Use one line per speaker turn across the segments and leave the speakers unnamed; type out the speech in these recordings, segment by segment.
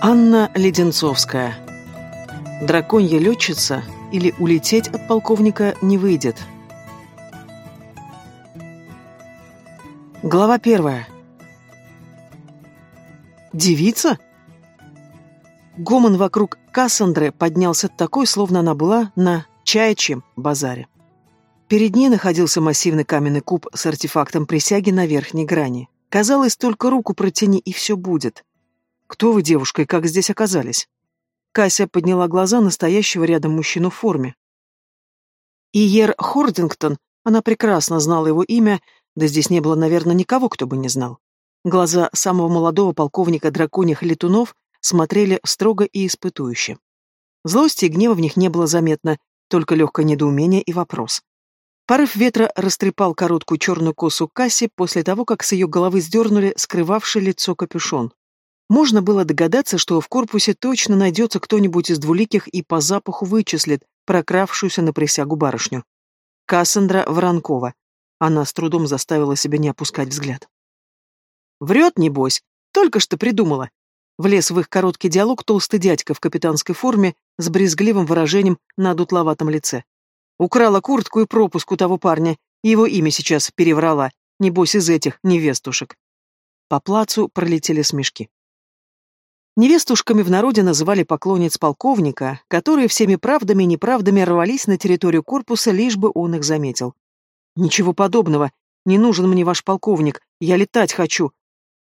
Анна Леденцовская. Драконья летчица или улететь от полковника не выйдет. Глава первая. Девица? Гомон вокруг Кассандры поднялся такой, словно она была на чаячьем базаре. Перед ней находился массивный каменный куб с артефактом присяги на верхней грани. Казалось, только руку протяни, и все будет. «Кто вы, девушка, и как здесь оказались?» Кася подняла глаза настоящего рядом мужчину в форме. Иер Хордингтон, она прекрасно знала его имя, да здесь не было, наверное, никого, кто бы не знал. Глаза самого молодого полковника драконьих летунов смотрели строго и испытующе. Злости и гнева в них не было заметно, только легкое недоумение и вопрос. Порыв ветра растрепал короткую черную косу Касси после того, как с ее головы сдернули скрывавший лицо капюшон. Можно было догадаться, что в корпусе точно найдется кто-нибудь из двуликих и по запаху вычислит прокравшуюся на присягу барышню. Кассандра Воронкова. Она с трудом заставила себя не опускать взгляд. «Врет, небось. Только что придумала». Влез в их короткий диалог толстый дядька в капитанской форме с брезгливым выражением на дутловатом лице. Украла куртку и пропуск у того парня, и его имя сейчас переврала, небось из этих невестушек. По плацу пролетели смешки. Невестушками в народе называли поклонниц полковника, которые всеми правдами и неправдами рвались на территорию корпуса, лишь бы он их заметил. «Ничего подобного. Не нужен мне ваш полковник. Я летать хочу!»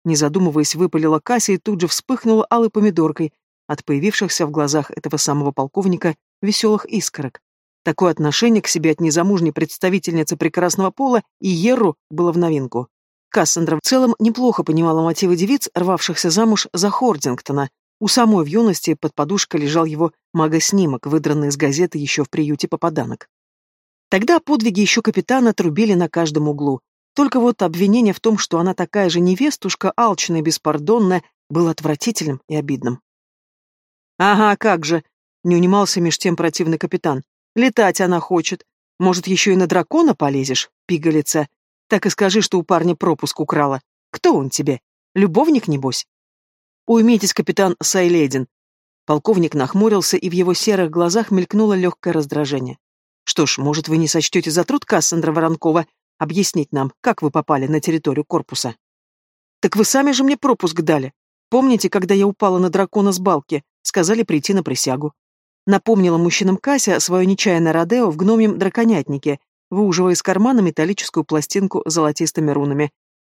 Не задумываясь, выпалила Кася и тут же вспыхнула алой помидоркой от появившихся в глазах этого самого полковника веселых искорок. Такое отношение к себе от незамужней представительницы прекрасного пола и Еру было в новинку. Кассандра в целом неплохо понимала мотивы девиц, рвавшихся замуж за Хордингтона. У самой в юности под подушкой лежал его магоснимок, выдранный из газеты еще в приюте попаданок. Тогда подвиги еще капитана трубили на каждом углу. Только вот обвинение в том, что она такая же невестушка, алчная и беспардонная, было отвратительным и обидным. «Ага, как же!» — не унимался меж тем противный капитан. «Летать она хочет. Может, еще и на дракона полезешь, пигалица? Так и скажи, что у парня пропуск украла. Кто он тебе? Любовник, небось? Уймитесь, капитан Сайледин. Полковник нахмурился, и в его серых глазах мелькнуло легкое раздражение. Что ж, может, вы не сочтете за труд Кассандра Воронкова объяснить нам, как вы попали на территорию корпуса? Так вы сами же мне пропуск дали. Помните, когда я упала на дракона с балки, сказали прийти на присягу. Напомнила мужчинам Кася свое нечаянное Родео в гномьем драконятнике, выуживая из кармана металлическую пластинку с золотистыми рунами.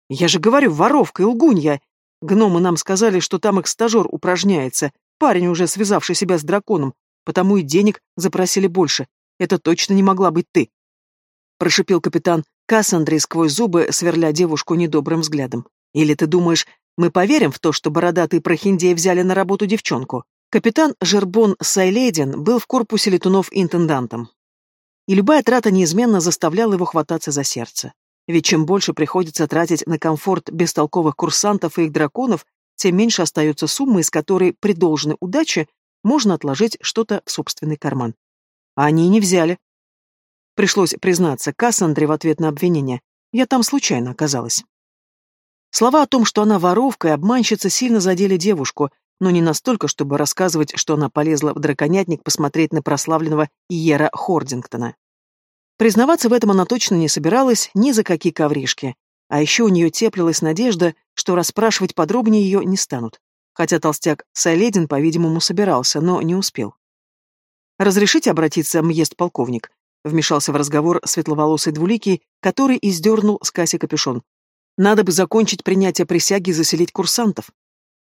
«Я же говорю, воровка и лгунья! Гномы нам сказали, что там их стажер упражняется, парень, уже связавший себя с драконом, потому и денег запросили больше. Это точно не могла быть ты!» Прошипел капитан Кассандрий сквозь зубы, сверля девушку недобрым взглядом. «Или ты думаешь, мы поверим в то, что бородатые прохиндеи взяли на работу девчонку?» Капитан Жербон Сайлейден был в корпусе летунов интендантом и любая трата неизменно заставляла его хвататься за сердце. Ведь чем больше приходится тратить на комфорт бестолковых курсантов и их драконов, тем меньше остается суммы, из которой при должной удаче можно отложить что-то в собственный карман. А они и не взяли. Пришлось признаться Кассандре в ответ на обвинение. Я там случайно оказалась. Слова о том, что она воровка и обманщица, сильно задели девушку, но не настолько, чтобы рассказывать, что она полезла в драконятник посмотреть на прославленного Иера Хордингтона. Признаваться в этом она точно не собиралась ни за какие ковришки. А еще у нее теплилась надежда, что расспрашивать подробнее ее не станут. Хотя толстяк Сайледин, по-видимому, собирался, но не успел. «Разрешите обратиться, мъест полковник?» Вмешался в разговор светловолосый двуликий, который издернул с Касси капюшон. «Надо бы закончить принятие присяги и заселить курсантов».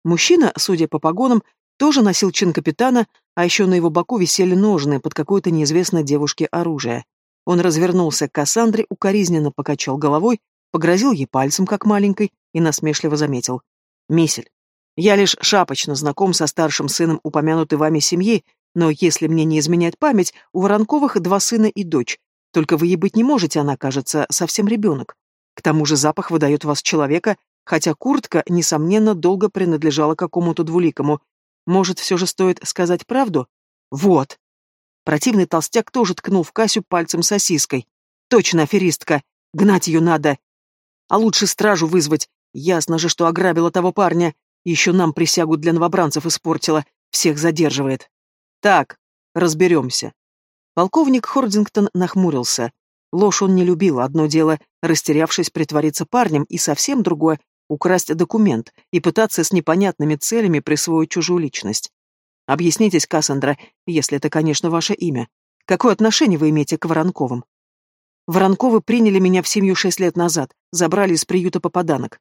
Мужчина, судя по погонам, тоже носил чин капитана, а еще на его боку висели ножны под какой-то неизвестной девушке оружие. Он развернулся к Кассандре, укоризненно покачал головой, погрозил ей пальцем, как маленькой, и насмешливо заметил. «Мисель, я лишь шапочно знаком со старшим сыном упомянутой вами семьи, но если мне не изменять память, у Воронковых два сына и дочь. Только вы ей быть не можете, она, кажется, совсем ребенок. К тому же запах выдает вас человека, хотя куртка, несомненно, долго принадлежала какому-то двуликому. Может, все же стоит сказать правду? Вот. Противный толстяк тоже ткнул в Касю пальцем сосиской. Точно аферистка. Гнать ее надо. А лучше стражу вызвать. Ясно же, что ограбила того парня. Еще нам присягу для новобранцев испортила, всех задерживает. Так, разберемся. Полковник Хордингтон нахмурился. Ложь он не любил, одно дело, растерявшись, притвориться парнем, и совсем другое — украсть документ и пытаться с непонятными целями присвоить чужую личность. Объяснитесь, Кассандра, если это, конечно, ваше имя. Какое отношение вы имеете к Воронковым? Воронковы приняли меня в семью шесть лет назад, забрали из приюта попаданок.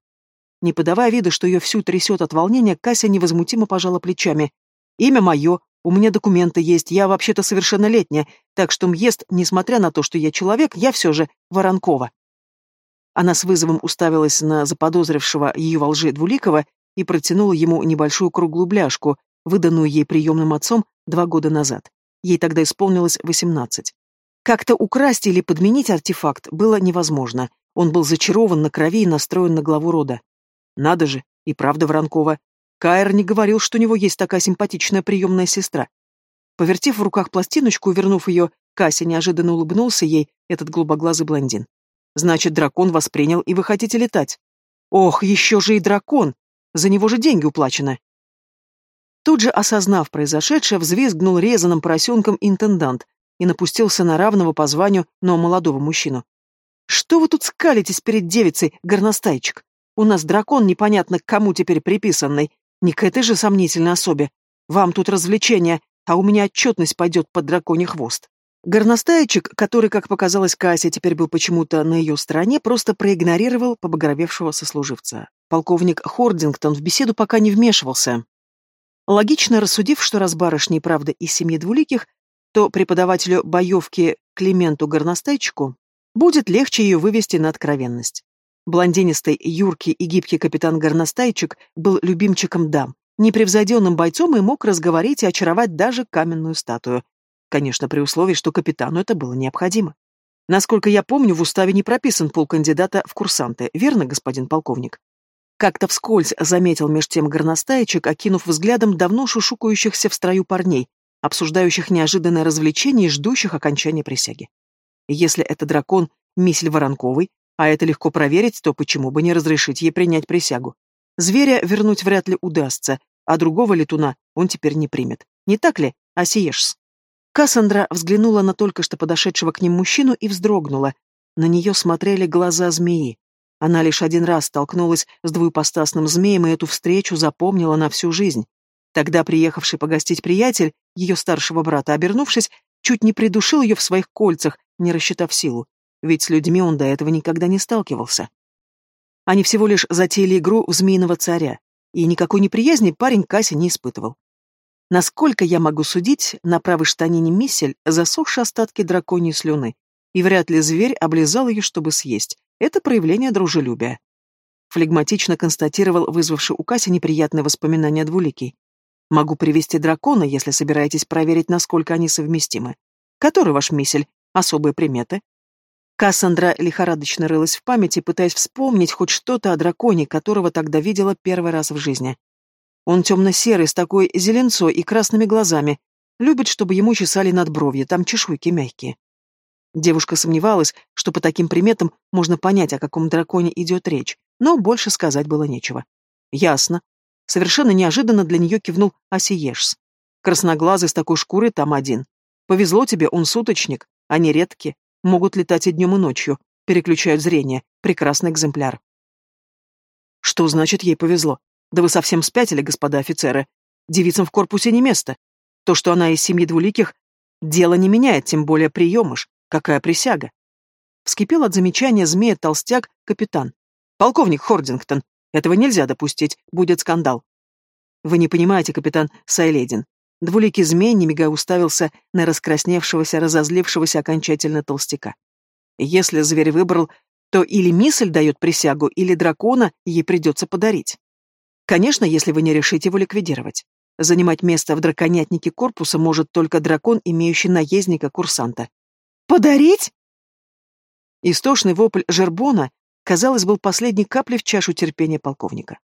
Не подавая вида, что ее всю трясет от волнения, Кася невозмутимо пожала плечами. «Имя мое, у меня документы есть, я вообще-то совершеннолетняя, так что мъезд, несмотря на то, что я человек, я все же Воронкова». Она с вызовом уставилась на заподозрившего ее во лжи Двуликова и протянула ему небольшую круглую бляшку, выданную ей приемным отцом два года назад. Ей тогда исполнилось восемнадцать. Как-то украсть или подменить артефакт было невозможно. Он был зачарован на крови и настроен на главу рода. Надо же, и правда Воронкова. Каэр не говорил, что у него есть такая симпатичная приемная сестра. Повертев в руках пластиночку и вернув ее, Кася неожиданно улыбнулся ей, этот голубоглазый блондин. «Значит, дракон воспринял, и вы хотите летать?» «Ох, еще же и дракон! За него же деньги уплачены!» Тут же, осознав произошедшее, взвизгнул резаным поросенком интендант и напустился на равного по званию, но молодого мужчину. «Что вы тут скалитесь перед девицей, горностайчик? У нас дракон непонятно к кому теперь приписанный, не к этой же сомнительной особе. Вам тут развлечение, а у меня отчетность пойдет под драконий хвост». Горностаечек, который, как показалось Кассе, теперь был почему-то на ее стороне, просто проигнорировал побагровевшего сослуживца. Полковник Хордингтон в беседу пока не вмешивался, Логично рассудив, что раз барышня и правда из семьи двуликих, то преподавателю боевки Клименту Горностайчику будет легче ее вывести на откровенность. Блондинистый, юркий и гибкий капитан Горностайчик был любимчиком дам, непревзойденным бойцом и мог разговорить и очаровать даже каменную статую. Конечно, при условии, что капитану это было необходимо. Насколько я помню, в уставе не прописан пол кандидата в курсанты, верно, господин полковник? Как-то вскользь заметил меж тем горностаечек, окинув взглядом давно шушукающихся в строю парней, обсуждающих неожиданное развлечение и ждущих окончания присяги. Если это дракон Мисель Воронковый, а это легко проверить, то почему бы не разрешить ей принять присягу? Зверя вернуть вряд ли удастся, а другого летуна он теперь не примет. Не так ли, Асиешс? Кассандра взглянула на только что подошедшего к ним мужчину и вздрогнула. На нее смотрели глаза змеи. Она лишь один раз столкнулась с двуепостасным змеем, и эту встречу запомнила на всю жизнь. Тогда приехавший погостить приятель, ее старшего брата, обернувшись, чуть не придушил ее в своих кольцах, не рассчитав силу, ведь с людьми он до этого никогда не сталкивался. Они всего лишь затеяли игру в змеиного царя, и никакой неприязни парень Кася не испытывал. Насколько я могу судить, на правой штанине миссель засохшие остатки драконьей слюны, и вряд ли зверь облизал ее, чтобы съесть, это проявление дружелюбия. Флегматично констатировал вызвавший у Каси неприятные воспоминания двуликий. Могу привести дракона, если собираетесь проверить, насколько они совместимы. Который ваш мисель? Особые приметы? Кассандра лихорадочно рылась в памяти, пытаясь вспомнить хоть что-то о драконе, которого тогда видела первый раз в жизни. Он темно-серый, с такой зеленцой и красными глазами. Любит, чтобы ему чесали над бровью, там чешуйки мягкие. Девушка сомневалась, что по таким приметам можно понять, о каком драконе идет речь, но больше сказать было нечего. Ясно. Совершенно неожиданно для нее кивнул Асиешс. Красноглазый с такой шкурой там один. Повезло тебе, он суточник, они редки, могут летать и днем, и ночью, переключают зрение, прекрасный экземпляр. Что значит ей повезло? Да вы совсем спятили, господа офицеры. Девицам в корпусе не место. То, что она из семьи двуликих, дело не меняет, тем более приемыш. Какая присяга? Вскипел от замечания змея толстяк капитан. Полковник Хордингтон, этого нельзя допустить, будет скандал. Вы не понимаете, капитан Сайледин. Двуликий змей, не мигая, уставился на раскрасневшегося, разозлившегося окончательно толстяка. Если зверь выбрал, то или мисль дает присягу, или дракона ей придется подарить. Конечно, если вы не решите его ликвидировать. Занимать место в драконятнике корпуса может только дракон, имеющий наездника-курсанта. Подарить? Истошный вопль Жербона, казалось, был последней каплей в чашу терпения полковника.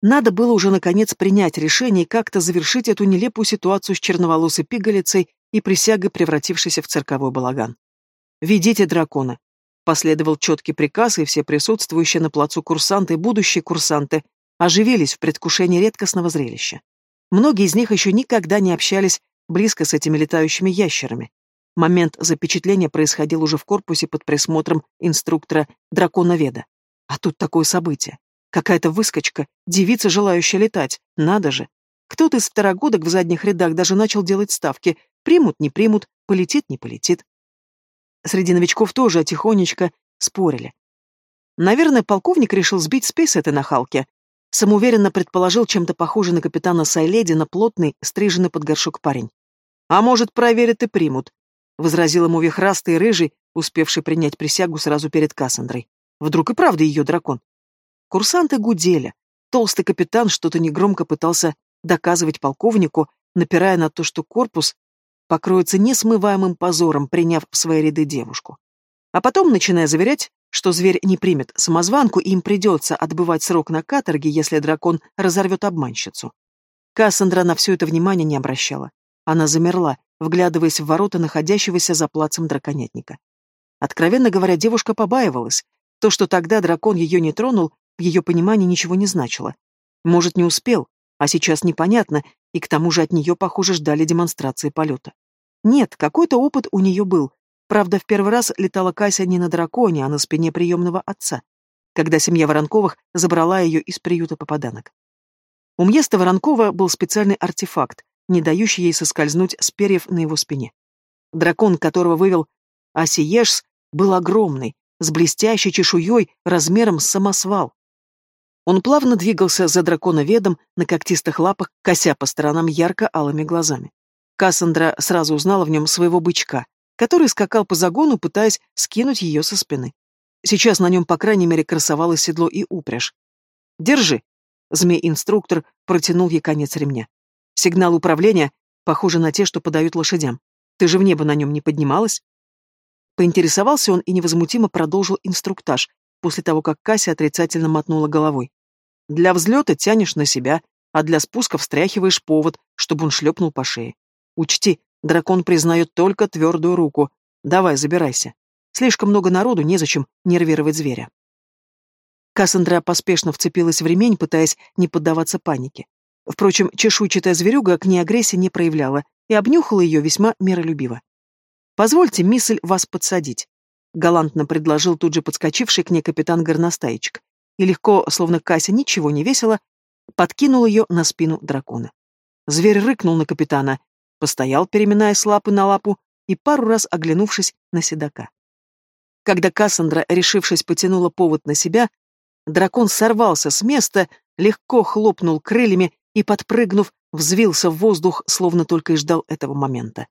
Надо было уже, наконец, принять решение и как-то завершить эту нелепую ситуацию с черноволосой пигалицей и присягой, превратившейся в цирковой балаган. «Ведите дракона», — последовал четкий приказ, и все присутствующие на плацу курсанты и будущие курсанты оживились в предвкушении редкостного зрелища. Многие из них еще никогда не общались близко с этими летающими ящерами. Момент запечатления происходил уже в корпусе под присмотром инструктора драконоведа. А тут такое событие. Какая-то выскочка, девица, желающая летать. Надо же. Кто-то из второгодок в задних рядах даже начал делать ставки. Примут, не примут, полетит, не полетит. Среди новичков тоже тихонечко спорили. Наверное, полковник решил сбить спесь этой нахалки. Самоуверенно предположил чем-то похожий на капитана Сайледи на плотный, стриженный под горшок парень. «А может, проверят и примут», — возразил ему вихрастый рыжий, успевший принять присягу сразу перед Кассандрой. Вдруг и правда ее дракон. Курсанты гудели. Толстый капитан что-то негромко пытался доказывать полковнику, напирая на то, что корпус покроется несмываемым позором, приняв в свои ряды девушку. А потом, начиная заверять, что зверь не примет самозванку, и им придется отбывать срок на каторге, если дракон разорвет обманщицу. Кассандра на все это внимание не обращала. Она замерла, вглядываясь в ворота находящегося за плацем драконятника. Откровенно говоря, девушка побаивалась. То, что тогда дракон ее не тронул, в ее понимании ничего не значило. Может, не успел, а сейчас непонятно, и к тому же от нее, похоже, ждали демонстрации полета. Нет, какой-то опыт у нее был. Правда, в первый раз летала Кася не на драконе, а на спине приемного отца, когда семья Воронковых забрала ее из приюта попаданок. У Мьеста Воронкова был специальный артефакт, не дающий ей соскользнуть с перьев на его спине. Дракон, которого вывел Асиешс, был огромный, с блестящей чешуей размером с самосвал. Он плавно двигался за драконоведом на когтистых лапах, кося по сторонам ярко-алыми глазами. Кассандра сразу узнала в нем своего бычка, который скакал по загону, пытаясь скинуть ее со спины. Сейчас на нем, по крайней мере, красовалось седло и упряжь. «Держи!» — змей-инструктор протянул ей конец ремня. «Сигнал управления похожи на те, что подают лошадям. Ты же в небо на нем не поднималась?» Поинтересовался он и невозмутимо продолжил инструктаж, после того, как Кася отрицательно мотнула головой. Для взлета тянешь на себя, а для спуска встряхиваешь повод, чтобы он шлепнул по шее. Учти, дракон признает только твердую руку. Давай, забирайся. Слишком много народу, незачем нервировать зверя. Кассандра поспешно вцепилась в ремень, пытаясь не поддаваться панике. Впрочем, чешуйчатая зверюга к ней агрессии не проявляла и обнюхала ее весьма миролюбиво. «Позвольте, мисль, вас подсадить. — галантно предложил тут же подскочивший к ней капитан горностаечек, и легко, словно Кася ничего не весело, подкинул ее на спину дракона. Зверь рыкнул на капитана, постоял, переминая с лапы на лапу, и пару раз оглянувшись на седока. Когда Кассандра, решившись, потянула повод на себя, дракон сорвался с места, легко хлопнул крыльями и, подпрыгнув, взвился в воздух, словно только и ждал этого момента.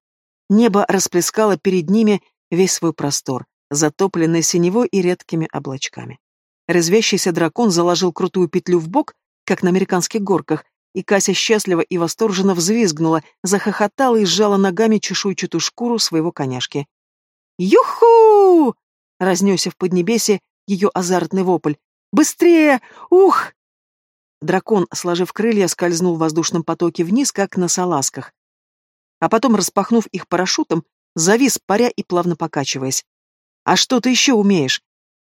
Небо расплескало перед ними весь свой простор, затопленной синевой и редкими облачками. Резвящийся дракон заложил крутую петлю в бок, как на американских горках, и Кася счастливо и восторженно взвизгнула, захохотала и сжала ногами чешуйчатую шкуру своего коняшки. «Юху!» — разнесся в поднебесье ее азартный вопль. «Быстрее! Ух!» Дракон, сложив крылья, скользнул в воздушном потоке вниз, как на салазках. А потом, распахнув их парашютом, завис, паря и плавно покачиваясь. «А что ты еще умеешь?»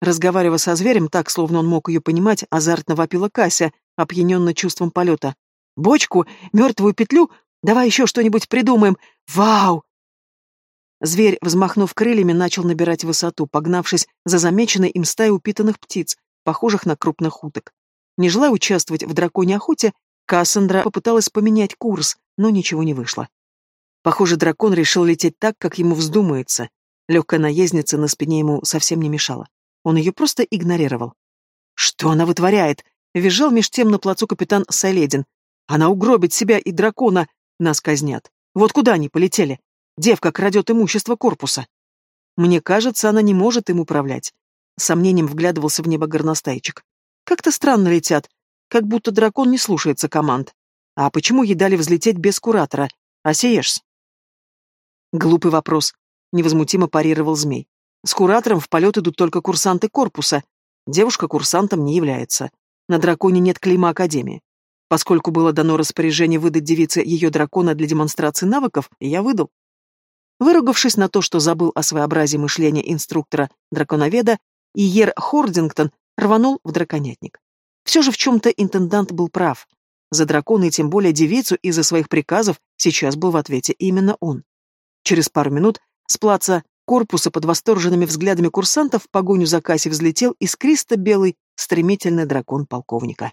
Разговаривая со зверем так, словно он мог ее понимать, азартно вопила Кася, опьяненно чувством полета. «Бочку? Мертвую петлю? Давай еще что-нибудь придумаем! Вау!» Зверь, взмахнув крыльями, начал набирать высоту, погнавшись за замеченной им стаей упитанных птиц, похожих на крупных уток. Не желая участвовать в драконьей охоте, Кассандра попыталась поменять курс, но ничего не вышло. Похоже, дракон решил лететь так, как ему вздумается, Легкая наездница на спине ему совсем не мешала. Он ее просто игнорировал. «Что она вытворяет?» — визжал меж тем на плацу капитан Саледин. «Она угробит себя и дракона! Нас казнят! Вот куда они полетели? Девка крадет имущество корпуса!» Мне кажется, она не может им управлять. Сомнением вглядывался в небо горностайчик. Как-то странно летят, как будто дракон не слушается команд. А почему ей дали взлететь без куратора? А? Глупый вопрос. Невозмутимо парировал змей. С куратором в полет идут только курсанты корпуса. Девушка курсантом не является. На драконе нет клейма Академии. Поскольку было дано распоряжение выдать девице ее дракона для демонстрации навыков, я выдал. Выругавшись на то, что забыл о своеобразии мышления инструктора драконоведа, Иер Хордингтон рванул в драконятник. Все же в чем-то интендант был прав. За дракона и тем более девицу из-за своих приказов сейчас был в ответе именно он. Через пару минут с плаца корпуса под восторженными взглядами курсантов в погоню за Касси взлетел искристо-белый стремительный дракон полковника.